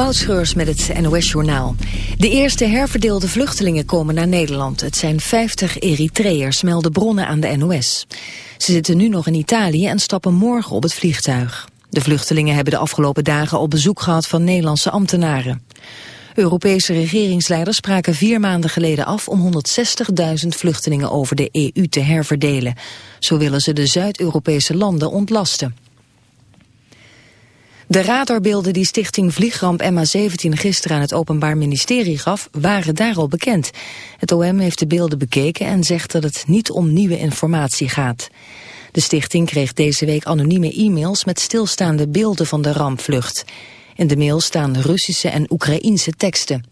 Moutschreurs met het NOS-journaal. De eerste herverdeelde vluchtelingen komen naar Nederland. Het zijn 50 Eritreërs, melden bronnen aan de NOS. Ze zitten nu nog in Italië en stappen morgen op het vliegtuig. De vluchtelingen hebben de afgelopen dagen al bezoek gehad van Nederlandse ambtenaren. Europese regeringsleiders spraken vier maanden geleden af om 160.000 vluchtelingen over de EU te herverdelen. Zo willen ze de Zuid-Europese landen ontlasten. De radarbeelden die stichting Vliegramp MH17 gisteren aan het Openbaar Ministerie gaf, waren daar al bekend. Het OM heeft de beelden bekeken en zegt dat het niet om nieuwe informatie gaat. De stichting kreeg deze week anonieme e-mails met stilstaande beelden van de rampvlucht. In de mail staan Russische en Oekraïense teksten.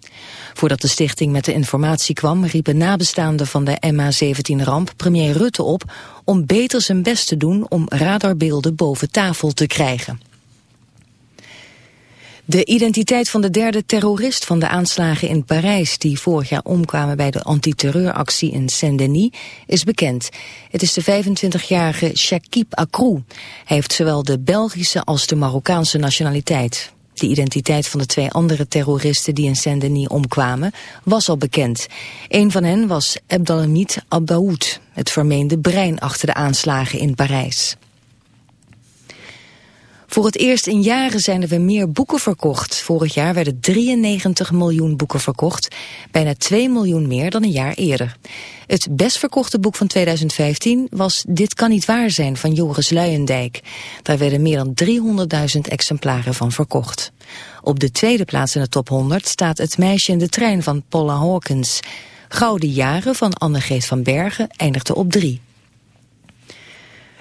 Voordat de stichting met de informatie kwam, riepen nabestaanden van de MH17-ramp premier Rutte op om beter zijn best te doen om radarbeelden boven tafel te krijgen. De identiteit van de derde terrorist van de aanslagen in Parijs... die vorig jaar omkwamen bij de antiterreuractie in Saint-Denis, is bekend. Het is de 25-jarige Shakib Akrou. Hij heeft zowel de Belgische als de Marokkaanse nationaliteit. De identiteit van de twee andere terroristen die in Saint-Denis omkwamen was al bekend. Een van hen was Abdelhamid Abaoud, het vermeende brein achter de aanslagen in Parijs. Voor het eerst in jaren zijn er weer meer boeken verkocht. Vorig jaar werden 93 miljoen boeken verkocht. Bijna 2 miljoen meer dan een jaar eerder. Het best verkochte boek van 2015 was Dit kan niet waar zijn van Joris Luijendijk. Daar werden meer dan 300.000 exemplaren van verkocht. Op de tweede plaats in de top 100 staat Het meisje in de trein van Paula Hawkins. Gouden jaren van Annegeet van Bergen eindigde op 3.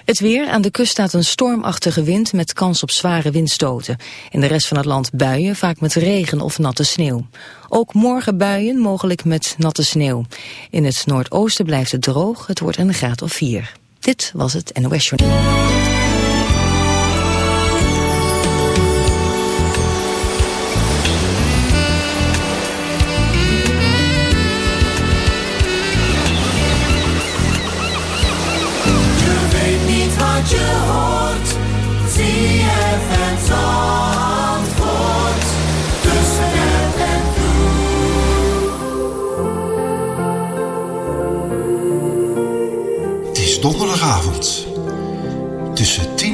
Het weer. Aan de kust staat een stormachtige wind met kans op zware windstoten. In de rest van het land buien, vaak met regen of natte sneeuw. Ook morgen buien, mogelijk met natte sneeuw. In het noordoosten blijft het droog, het wordt een graad of 4. Dit was het NOS Journal.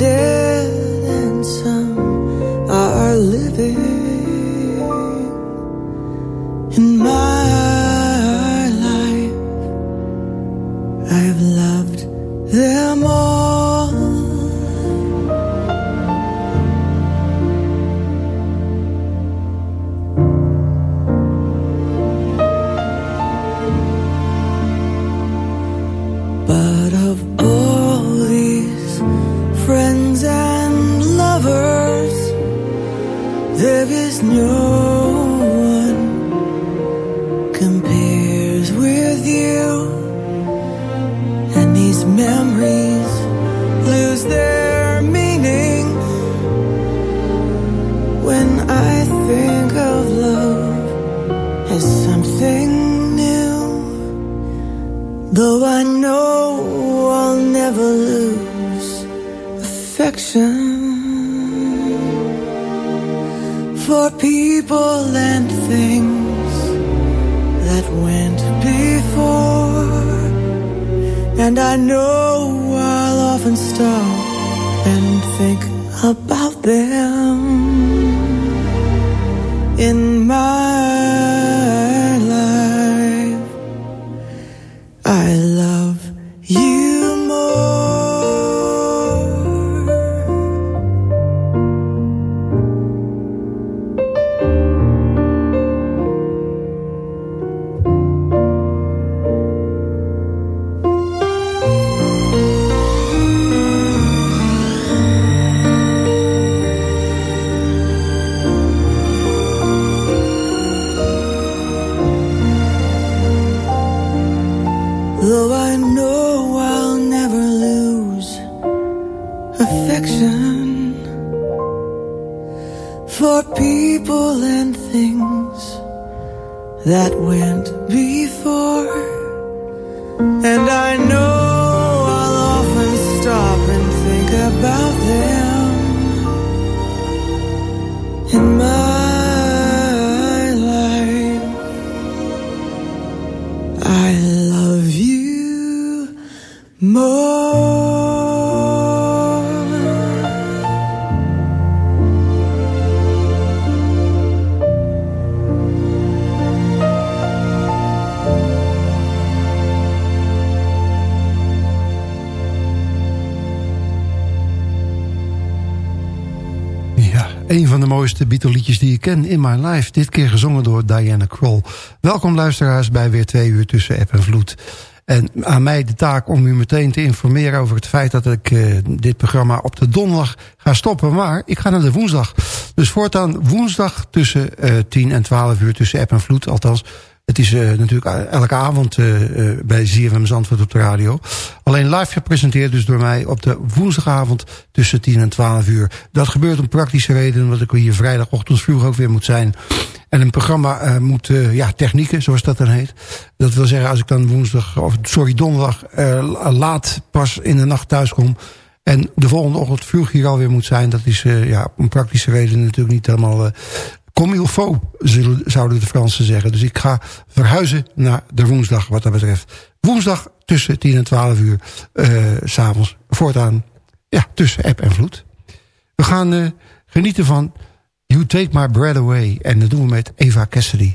with about them. In my Beatle-liedjes die ik ken in my life. Dit keer gezongen door Diana Kroll. Welkom luisteraars bij weer twee uur tussen app en vloed. En aan mij de taak om u meteen te informeren over het feit dat ik uh, dit programma op de donderdag ga stoppen. Maar ik ga naar de woensdag. Dus voortaan woensdag tussen uh, 10 en 12 uur tussen app en vloed. Althans, het is uh, natuurlijk elke avond uh, bij ZFM Zandvoort op de radio. Alleen live gepresenteerd dus door mij op de woensdagavond tussen 10 en 12 uur. Dat gebeurt om praktische redenen, omdat ik hier vrijdagochtend vroeg ook weer moet zijn. En een programma moet, ja, technieken, zoals dat dan heet. Dat wil zeggen, als ik dan woensdag, of sorry, donderdag laat pas in de nacht thuis kom... En de volgende ochtend vroeg hier alweer moet zijn. Dat is uh, ja, om praktische redenen natuurlijk niet helemaal uh, comme il faut, zouden de Fransen zeggen. Dus ik ga verhuizen naar de woensdag wat dat betreft. Woensdag tussen 10 en 12 uur uh, s'avonds. Voortaan ja, tussen app en vloed. We gaan uh, genieten van You Take My Breath Away. En dat doen we met Eva Cassidy.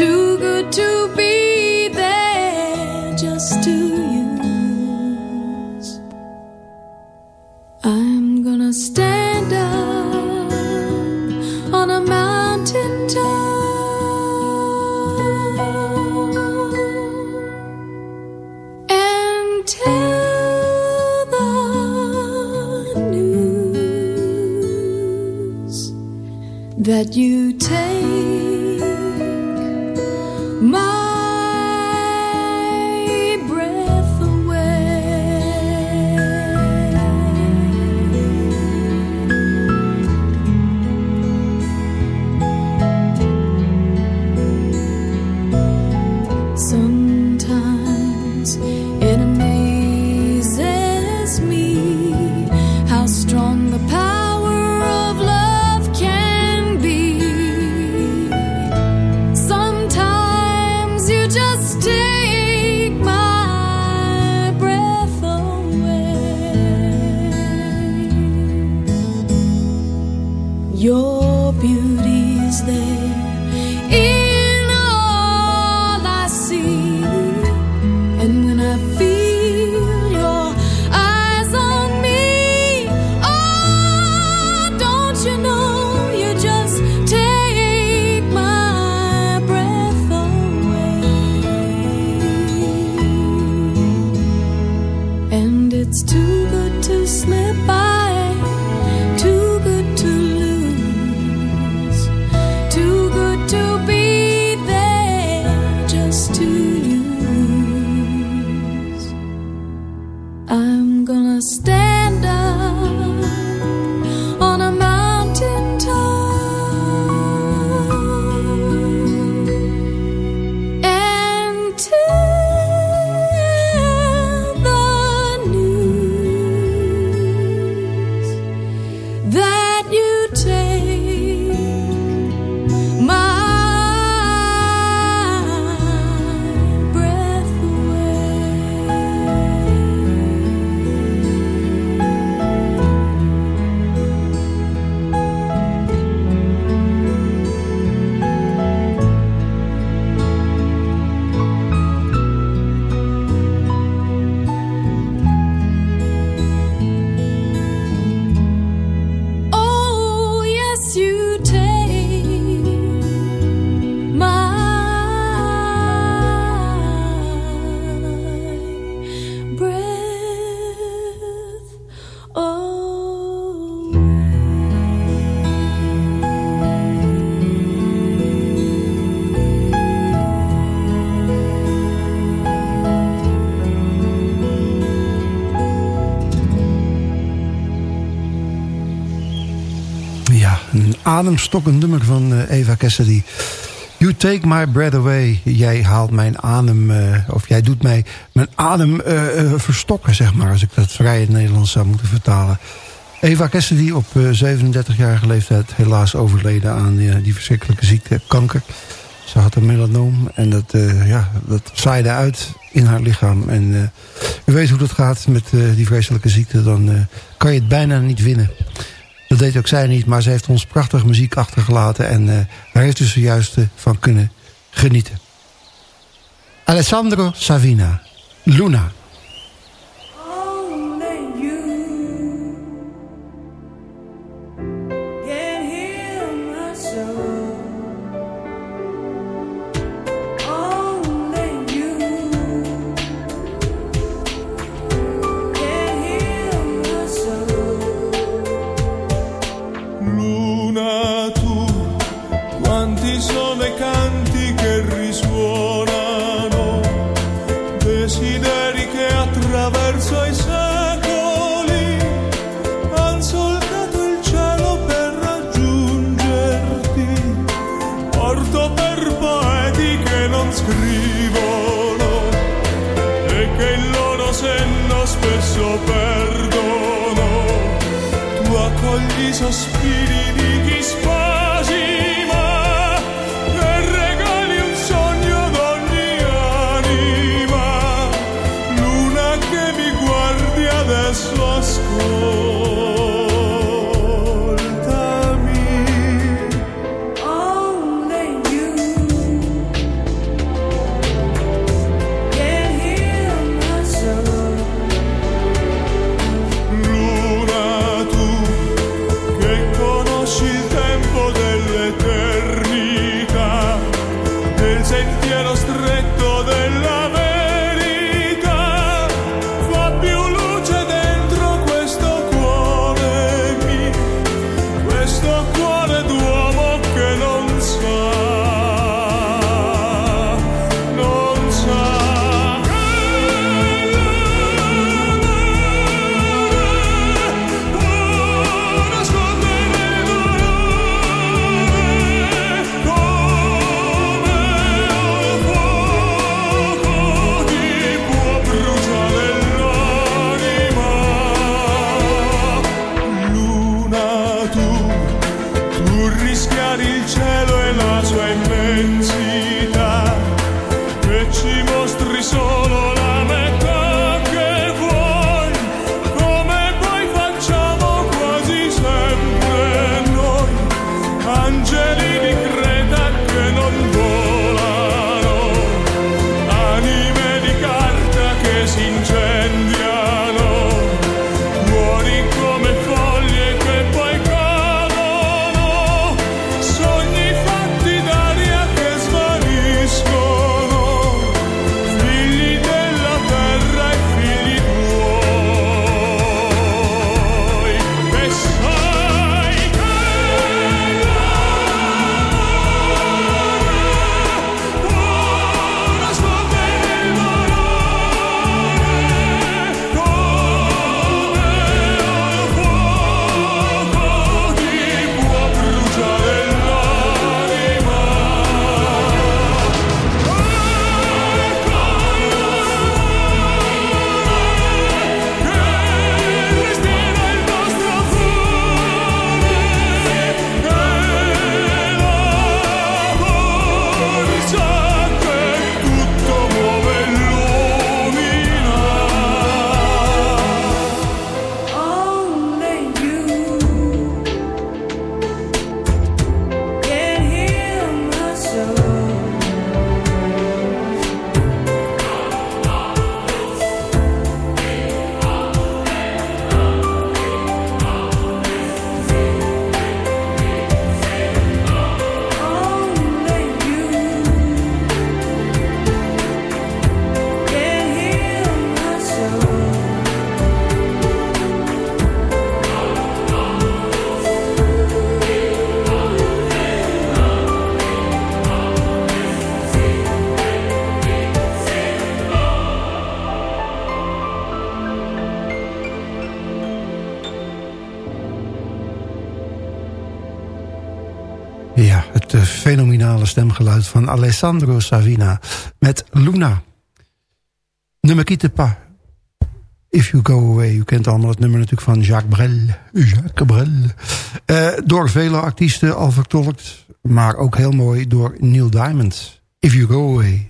to I'm gonna stand up. Ademstokkend nummer van uh, Eva Cassidy. You take my breath away. Jij haalt mijn adem, uh, of jij doet mij mijn adem uh, verstokken, zeg maar. Als ik dat vrij in het Nederlands zou moeten vertalen. Eva Cassidy op 37-jarige leeftijd helaas overleden aan die verschrikkelijke ziekte, kanker. Ze had een melanoom en dat, ja, dat zaaide uit in haar lichaam. En u weet hoe dat gaat met die vreselijke ziekte, dan kan je het bijna niet winnen. Dat deed ook zij niet, maar ze heeft ons prachtige muziek achtergelaten. En uh, daar heeft u zojuist uh, van kunnen genieten. Alessandro Savina, Luna. Stemgeluid van Alessandro Savina met Luna. Nummer quitte pas. If You Go Away. U kent allemaal het nummer natuurlijk van Jacques Brel. Jacques Brel. Uh, door vele artiesten al vertolkt. Maar ook heel mooi door Neil Diamond. If You Go Away.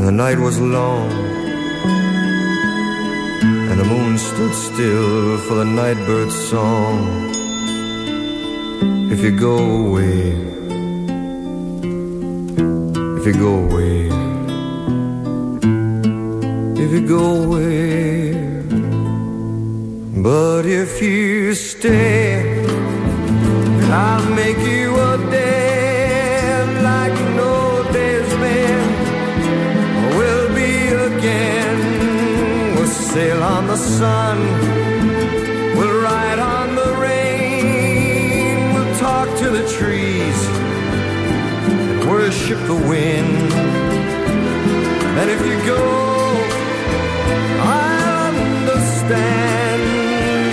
and the night was long and the moon stood still for the nightbird's song. If you go away, if you go away, if you go away, but if you stay, I'll make you sail on the sun. We'll ride on the rain. We'll talk to the trees and worship the wind. And if you go, I'll understand.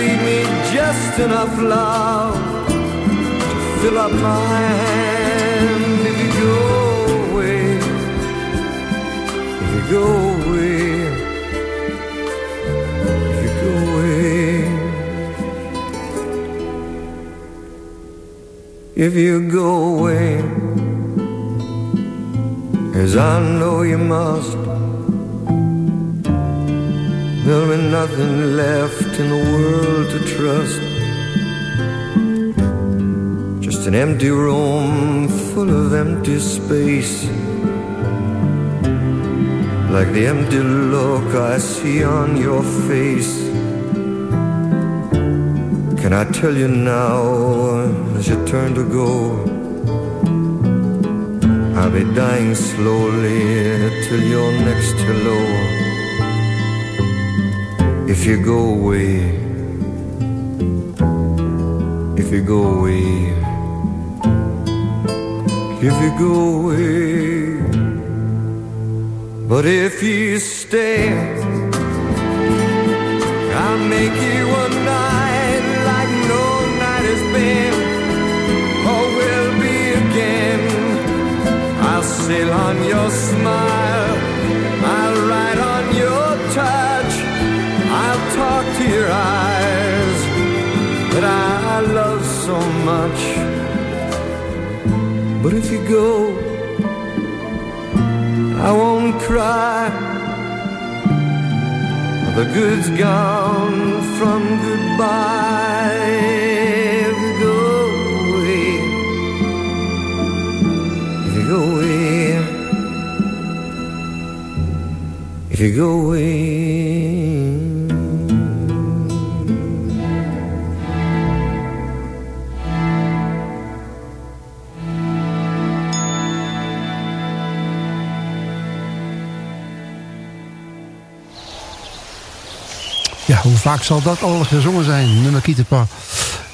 Leave me just enough love to fill up my hand. If you go away, if you go if you go away, as I know you must, there'll be nothing left in the world to trust. Just an empty room full of empty space. Like the empty look I see on your face. Can I tell you now as you turn to go? I'll be dying slowly till your next hello. If you go away, if you go away, if you go away. But if you stay, I'll make you a night sail on your smile, I'll ride on your touch, I'll talk to your eyes that I love so much. But if you go, I won't cry. The good's gone from goodbye. If you go away. Ja, hoe vaak zal dat al gezongen zijn? Nummer Kietepa.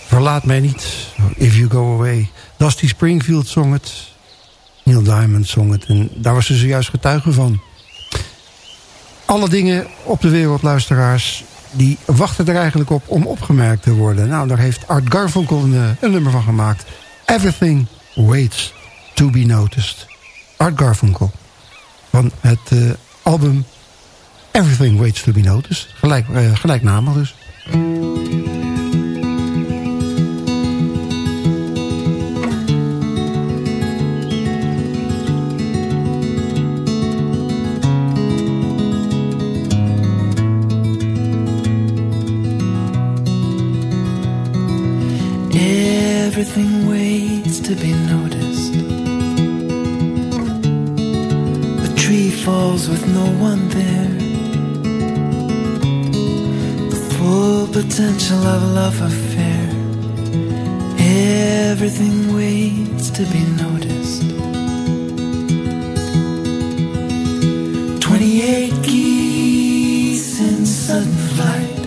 Verlaat mij niet. If you go away. Dusty Springfield zong het. Neil Diamond zong het. En daar was ze zojuist getuige van. Alle dingen op de wereld, luisteraars... die wachten er eigenlijk op om opgemerkt te worden. Nou, daar heeft Art Garfunkel een, eh, een nummer van gemaakt. Everything waits to be noticed. Art Garfunkel. Van het uh, album Everything Waits to be Noticed. Gelijk, uh, gelijknamig dus. Everything waits to be noticed. The tree falls with no one there. The full potential of a love affair. Everything waits to be noticed. 28 geese in sudden flight.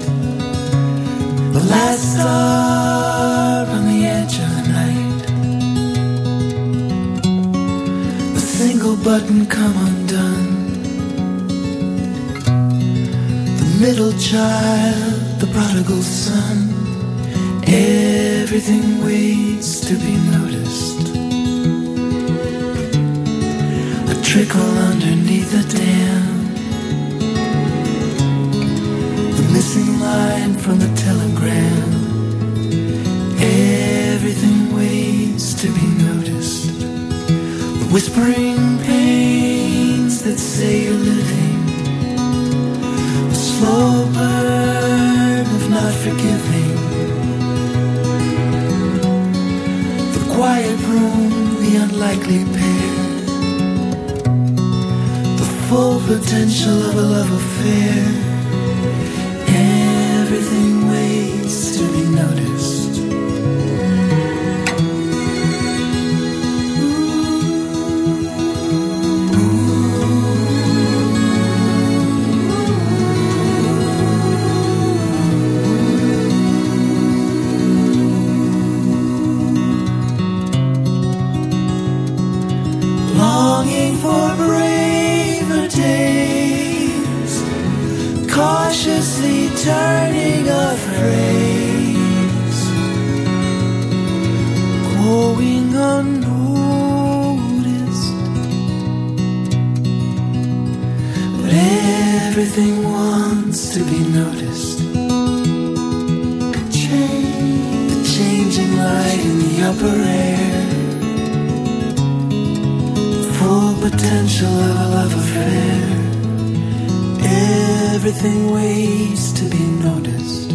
The last star button come undone. The middle child, the prodigal son. Everything waits to be noticed. A trickle underneath the dam. The missing line from the telegram. Everything waits to be whispering pains that say you're living. The slow burn of not forgiving. The quiet room, the unlikely pair. The full potential of a love affair. To be noticed. Change, the changing light in the upper air. Full potential of a love affair. Everything waits to be noticed.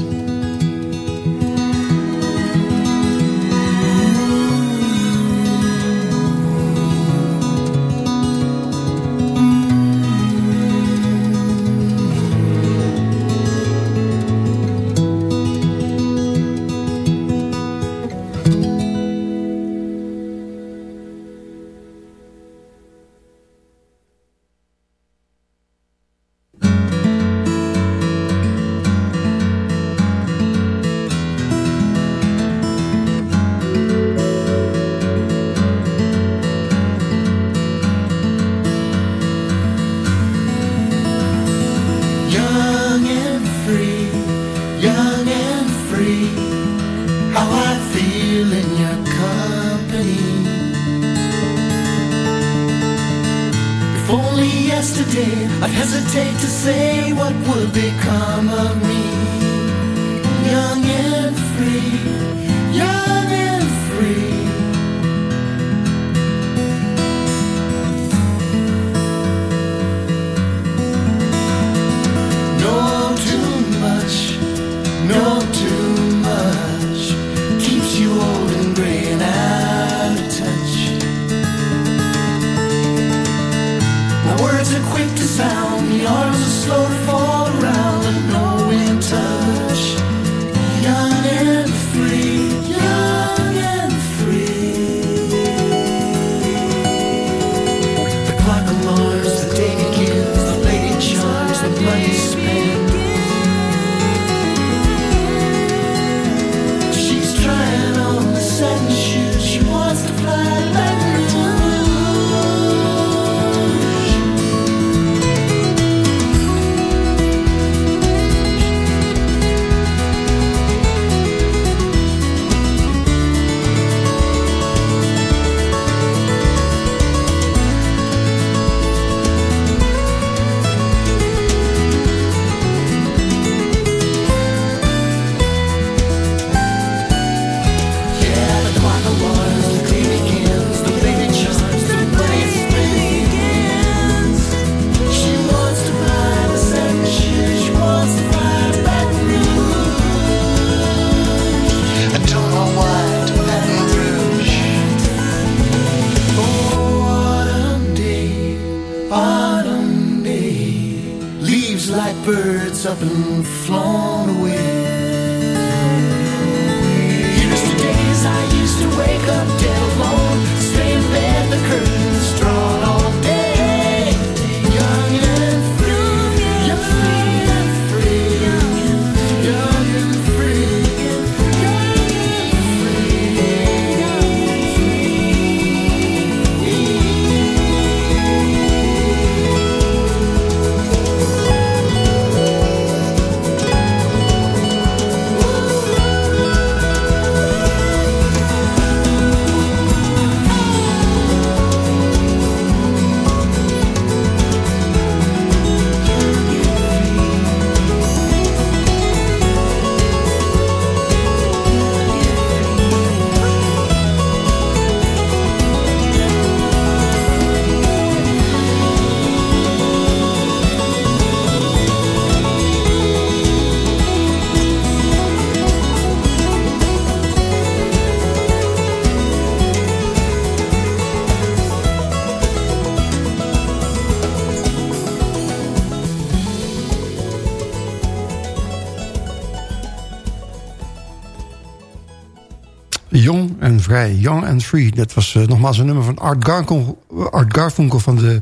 And Free. Dat was eh, nogmaals een nummer van Art Garfunkel, van de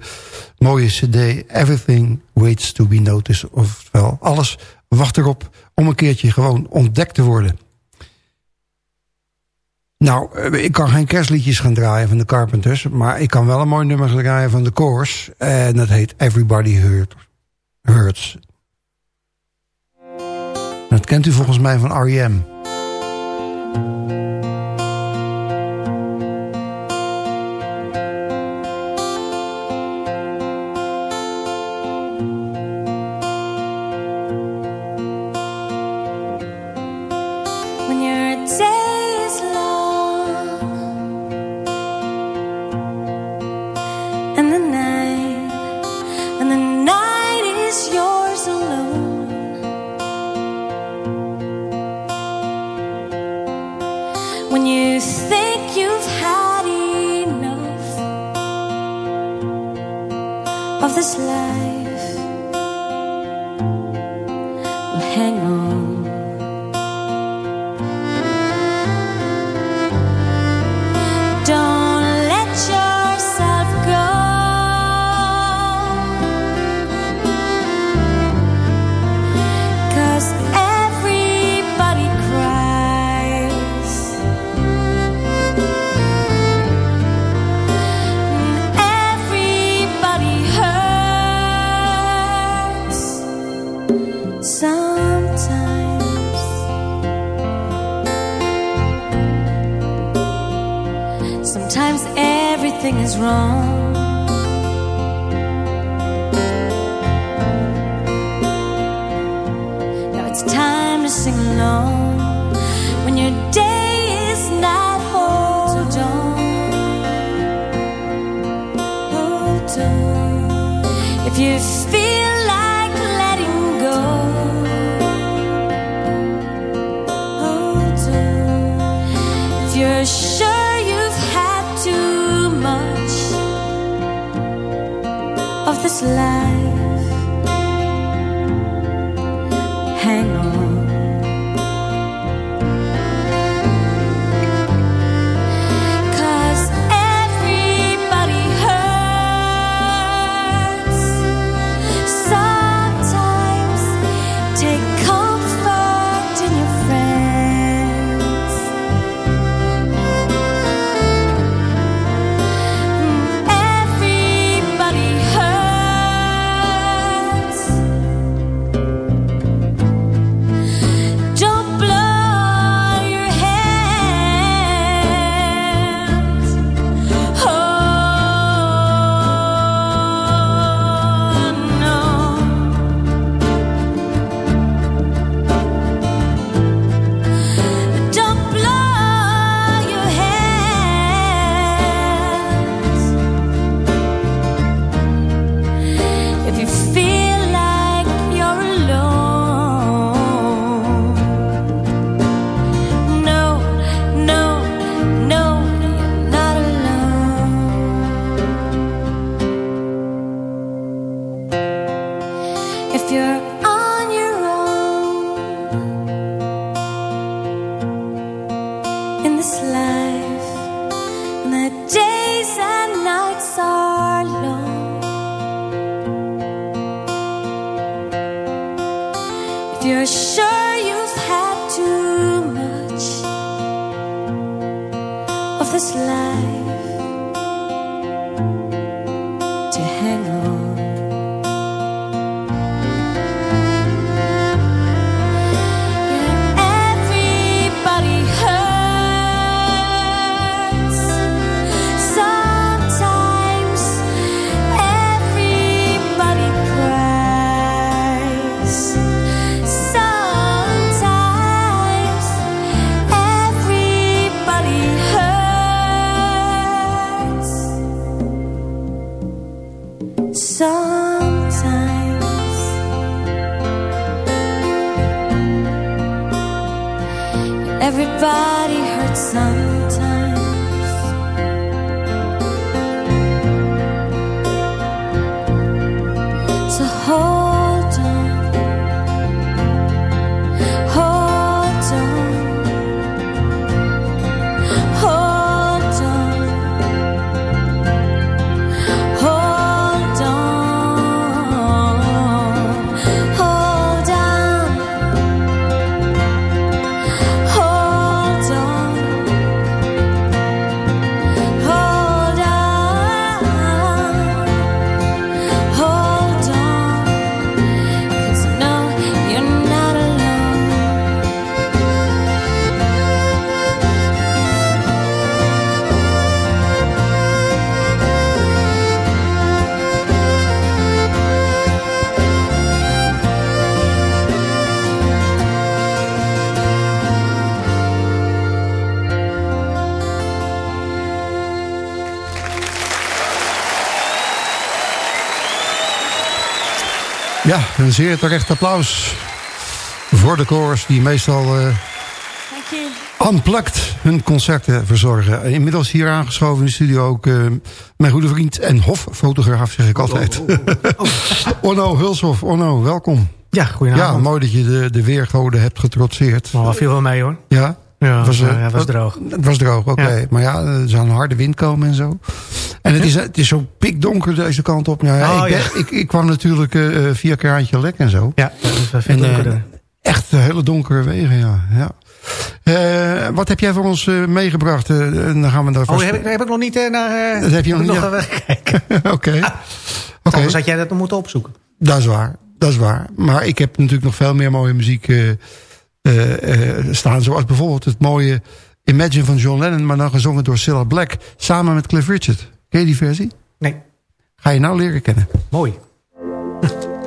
mooie cd Everything Waits to be Noticed. Oftewel, alles wacht erop om een keertje gewoon ontdekt te worden. Nou, eh, ik kan geen kerstliedjes gaan draaien van de Carpenters... maar ik kan wel een mooi nummer gaan draaien van de Coors. En dat heet Everybody Hurt, Hurts. Dat kent u volgens mij van R.E.M. when you think you've had enough of this life everybody hurts sometimes. Ja, een zeer terecht applaus voor de koors die meestal eh Dank je. unplugged hun concerten verzorgen. Inmiddels hier aangeschoven in de studio ook eh, mijn goede vriend en hoffotograaf, zeg ik altijd. Onno Hulshoff, Onno, welkom. Ja, Ja, goedenavond. mooi dat je de, de weergoden hebt getrotseerd. Maar viel wel mee hoor. Ja? Ja, Was, eh, ja, het was wat- droog. Het was droog, oké. Ja. Maar ja, er zou een harde wind komen en zo. En het is, het is zo pikdonker deze kant op. Nou, ja, Oh, ik, ja. ik, ik kwam natuurlijk eh, via Kraantje Lek en zo. Ja, dat is wel veel En, eh. Echt hele donkere wegen, ja. ja. Wat heb jij voor ons meegebracht? Dan gaan we daar Oh, heb ik, heb ik nog niet naar... Dat heb je nog niet- nog kijken. Oké. Oké, Anders had jij dat nog moeten opzoeken. dat is waar. Dat is waar. Maar ik heb natuurlijk nog veel meer mooie muziek staan. Zoals bijvoorbeeld het mooie Imagine van John Lennon... maar dan gezongen door Cilla Black samen met Cliff Richard. Ken je die versie? Nee, Ga je nou leren kennen. mooi.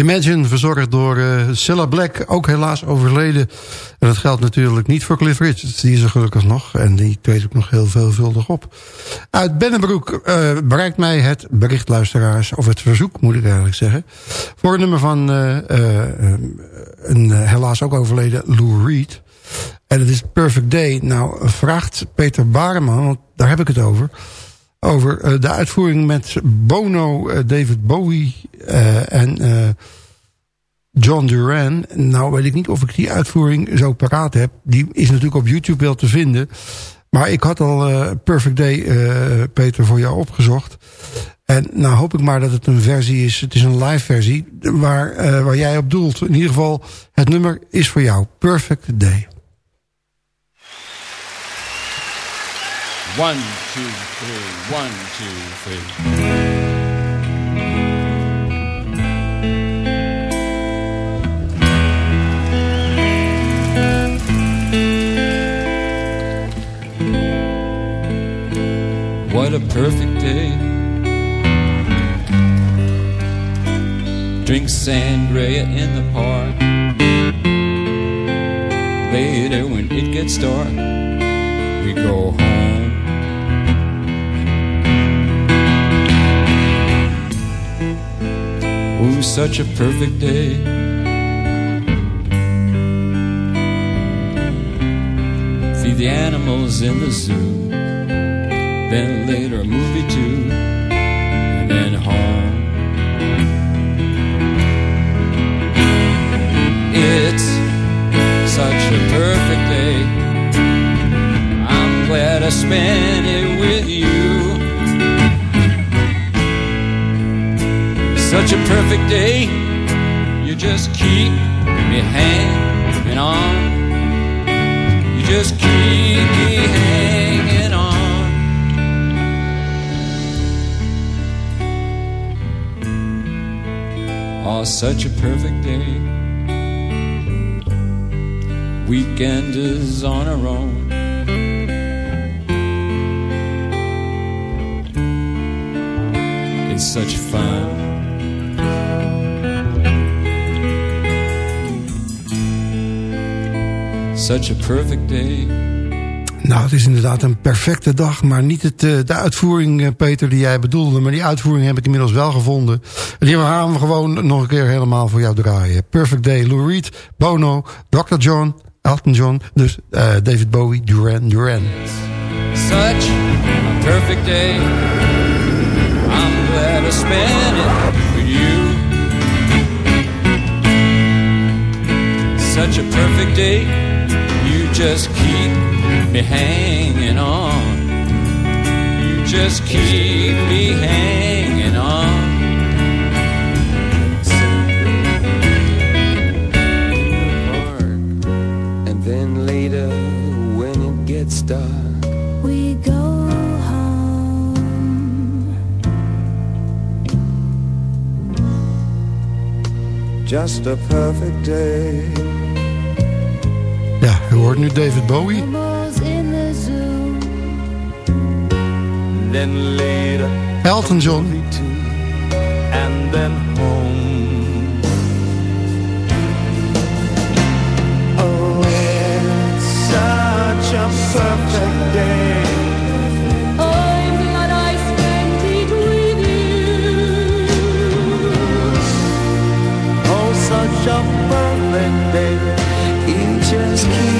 Imagine, verzorgd door uh, Cilla Black, ook helaas overleden. En dat geldt natuurlijk niet voor Cliff Richards, die is er gelukkig nog. En die treedt ook nog heel veelvuldig op. Uit Bennebroek uh, bereikt mij het bericht, luisteraars, of het verzoek moet ik eigenlijk zeggen. Voor een nummer van uh, een helaas ook overleden Lou Reed. En het is Perfect Day. Nou, vraagt Peter Bareman, want daar heb ik het over over uh, de uitvoering met Bono, uh, David Bowie uh, en John Duran. Nou weet ik niet of ik die uitvoering zo paraat heb. Die is natuurlijk op YouTube wel te vinden. Maar ik had al Perfect Day, Peter, voor jou opgezocht. En nou hoop ik maar dat het een versie is. Het is een live versie waar, waar jij op doelt. In ieder geval, het nummer is voor jou. Perfect Day. One, two, three, one, two, three. What a perfect day. Drink sangria in the park. Later, when it gets dark, we go home. Ooh, such a perfect day. Feed the animals in the zoo. Then later a movie too. And then home. It's such a perfect day. I'm glad I spent it with you. Such a perfect day, you just keep me hanging on. You just keep me hanging on. Oh, such a perfect day. Weekend is on our own. It's such fun. Such a perfect day. Nou, het is inderdaad een perfecte dag, maar niet het, uh, de uitvoering, uh, Peter, die jij bedoelde. Maar die uitvoering heb ik inmiddels wel gevonden. Die gaan we gewoon nog een keer helemaal voor jou draaien. Perfect Day, Lou Reed, Bono, Dr. John, Elton John, dus uh, David Bowie, Duran Duran. Such a perfect day. I'm glad I spent it with you. Such a perfect day. You just keep me hanging on. You just keep me hanging on. And then later, when it gets dark, We go home. just a perfect day. U hoort nu David Bowie. Elton John. and then home. Oh, it's such a perfect day. I'm glad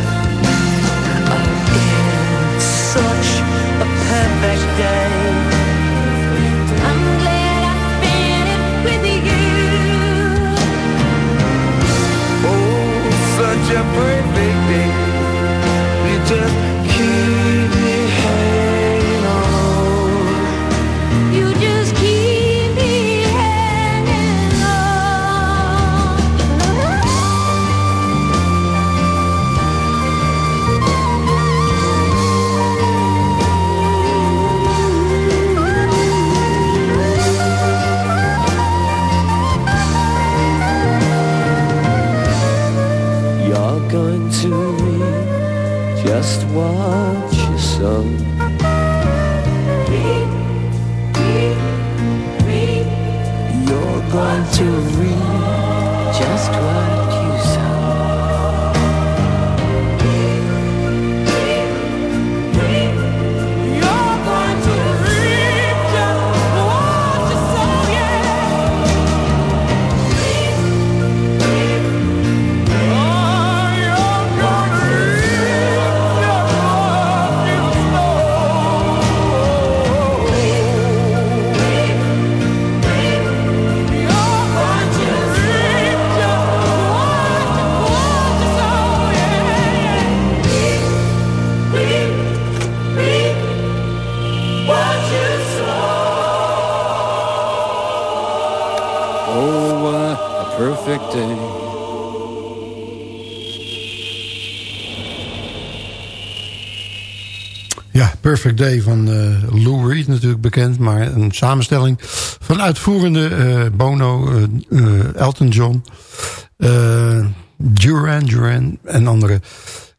your perfect day. You just just Perfect Day van eh, Lou Reed natuurlijk bekend. Maar een samenstelling van uitvoerende eh, Bono, eh, Elton John, Duran Duran en anderen.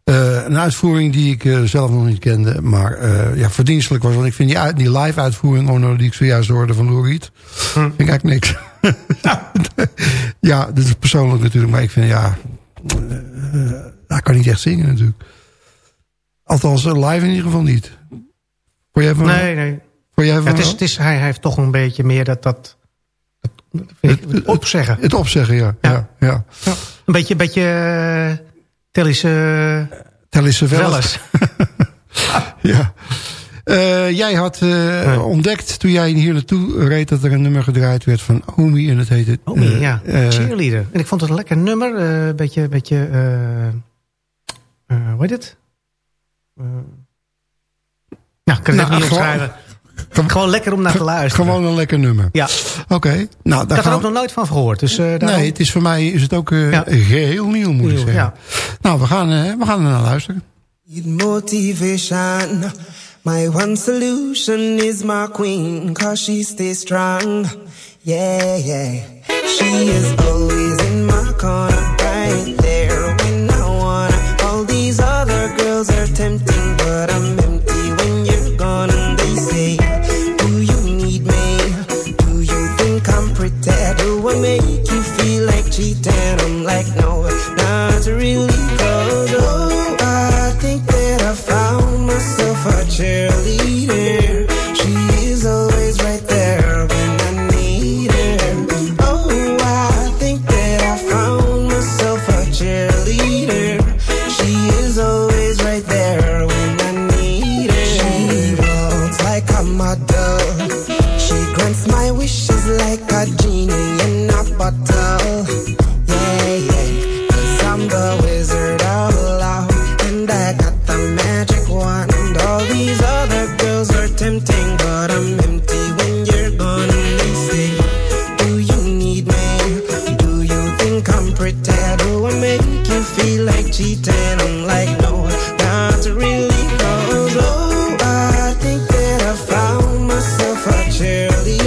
Een uitvoering die ik zelf nog niet kende, maar ja, verdienstelijk was. Want ik vind die, uit- die live uitvoering Ono, die ik zojuist hoorde van Lou Reed, vind ik eigenlijk niks. ja, dit is persoonlijk natuurlijk, maar ik vind ja, hij kan niet echt zingen natuurlijk. Althans, live in ieder geval niet. Vond jij van, Nee, nee. vond jij Ja, het is, het is, hij, hij heeft toch een beetje meer dat... dat, het opzeggen. Het opzeggen, ja. ja. Ja. Een beetje, beetje uh, Telly's uh, Tellis Savalas. Welles. ja. Eh, jij had eh, ontdekt toen jij hier naartoe reed... dat er een nummer gedraaid werd van Omi. En het heette... Eh, ja. eh, Cheerleader. En ik vond het een lekker nummer. eh, Een beetje, beetje eh eh, hoe heet het? Ja, ik kan het Nou, niet gewoon- omschrijven. Gewoon lekker om naar te luisteren. Gewoon een lekker nummer. Ja, Oké. Nou, ik daar had er ook nog nooit van gehoord. Dus, eh, daarom- Nee, het is voor mij is het ook eh, Ja. geheel nieuw, moet ik zeggen. ja. Nou, we gaan, eh, we gaan er naar luisteren. Motivation. My one solution is my queen, cause she stays strong. Yeah, yeah. She is always in my corner, right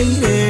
waiting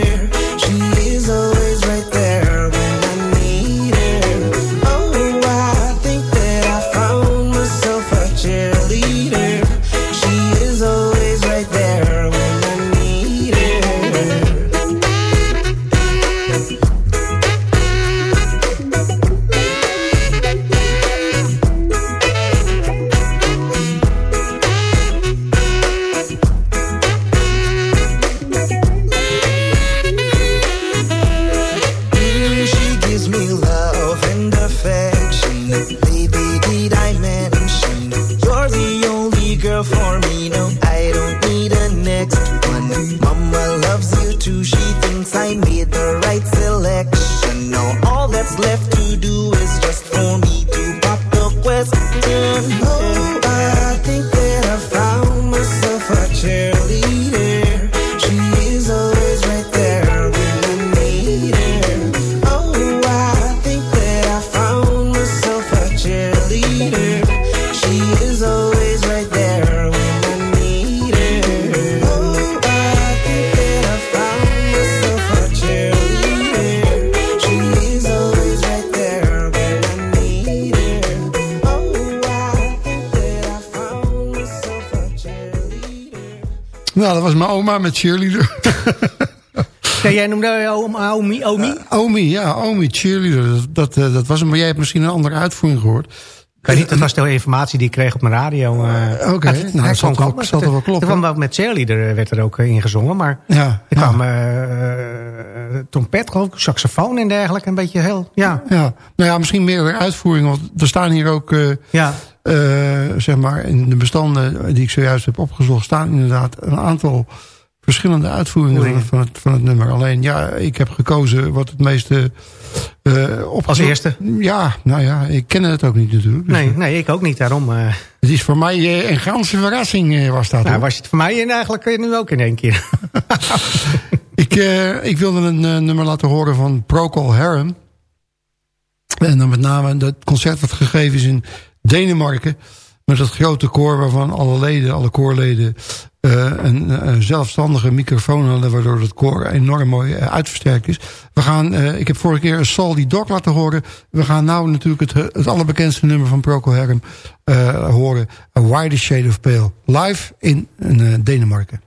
met cheerleader. Nee, jij noemde uh, Omi? Omi? Omi? Omi, ja, Omi, cheerleader. Dat, dat, eh, dat was hem, maar jij hebt misschien een andere uitvoering gehoord. Ik weet niet, dat was de informatie die ik kreeg op mijn radio. eh. Oké, Het- nou, dat zal ook- toch wel kloppen? Er kwam wel met cheerleader eh, werd er ook eh, ingezongen, maar Ja, er ja. kwam eh, eh, trompet, geloof ik, saxofoon en dergelijke. Een beetje heel, ja. Ja, nou ja, misschien meerdere uitvoeringen. Want er staan hier ook, eh, ja. eh, zeg maar, in de bestanden die ik zojuist heb opgezocht... staan inderdaad een aantal verschillende uitvoeringen van het, van, nummer. Alleen, ja, ik heb gekozen wat het meeste... eh opgezocht- Als eerste? Ja, nou ja, ik ken het ook niet natuurlijk. Dus Nee, nee, ik ook niet. Daarom eh, Het is voor mij eh, een ganse verrassing was dat. nou, hoor. was het voor mij en eigenlijk nu ook in één keer. Ik, ik wilde een nummer laten horen van Procol Harum. En dan met name het concert wat gegeven is in Denemarken. Met dat grote koor waarvan alle leden, alle koorleden... eh, een, een zelfstandige microfoon hadden... waardoor het koor enorm mooi eh, uitversterkt is. We gaan, eh, ik heb vorige keer een Salty Dog laten horen. We gaan nou natuurlijk het, eh, het allerbekendste nummer van Procol Harum eh, horen. A Wider Shade of Pale. Live in eh, Denemarken.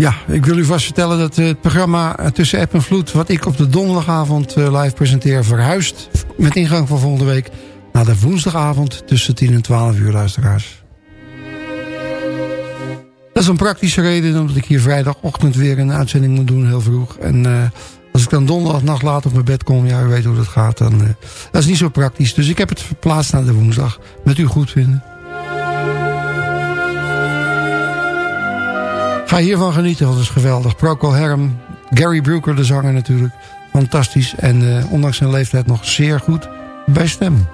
Ja, ik wil u vast vertellen dat eh, het programma eh, Tussen App en Vloed... wat ik op de donderdagavond eh, live presenteer... verhuist met ingang van volgende week... naar de woensdagavond tussen 10 en 12 uur, luisteraars. Dat is een praktische reden... omdat ik hier vrijdagochtend weer een uitzending moet doen, heel vroeg. En als ik dan donderdagnacht laat op mijn bed kom... ja, u weet hoe dat gaat, dan... dat is niet zo praktisch. Dus ik heb het verplaatst naar de woensdag. Met u goed Ga hiervan genieten, het is geweldig. Procol Harum, Gary Brooker, de zanger natuurlijk. Fantastisch en eh, ondanks zijn leeftijd nog zeer goed bij stem.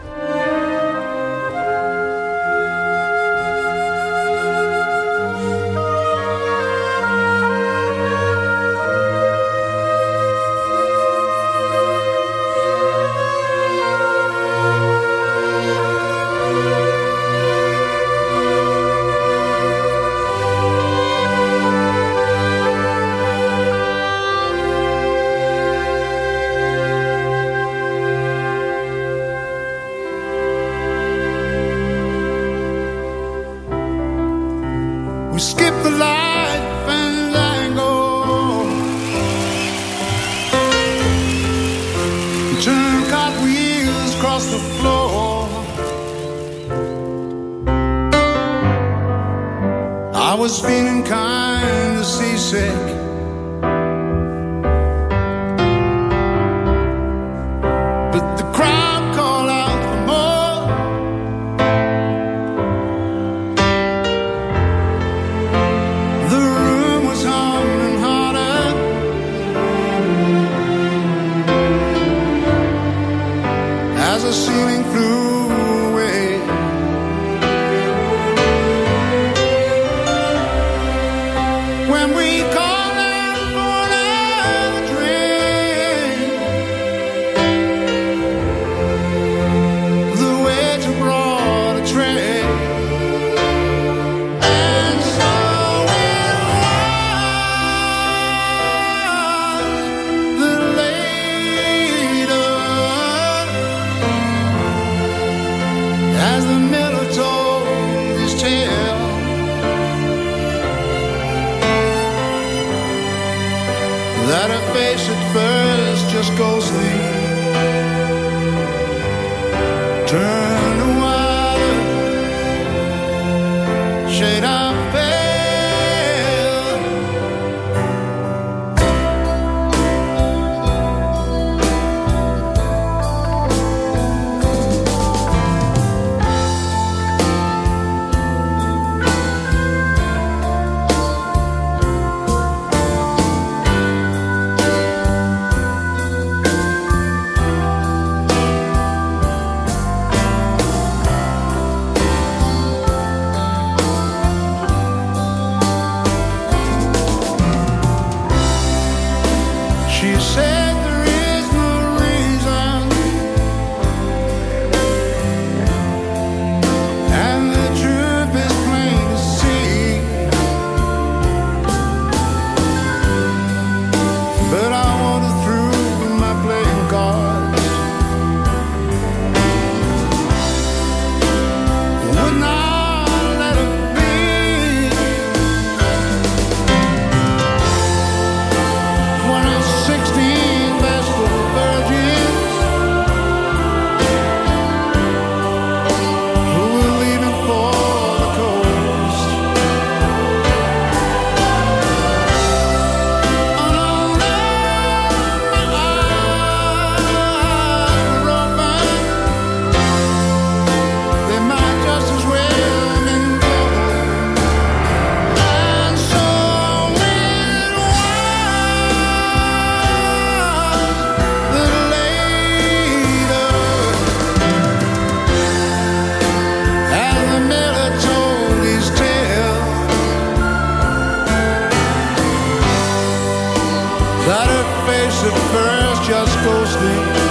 That her face at first just ghosting.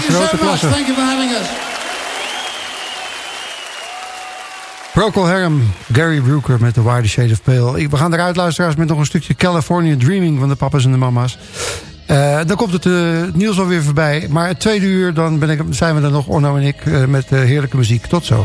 Thank you so grote much. klasse. Thank you for having us. Procol Harum, Gary Brooker met The Wider Shade of Pale. We gaan eruit luisteraars met nog een stukje California Dreaming van de papa's en de mama's. Eh, dan komt het eh, nieuws alweer voorbij. Maar het tweede uur dan ben ik, zijn we er nog, Onno en ik, eh, met heerlijke muziek. Tot zo.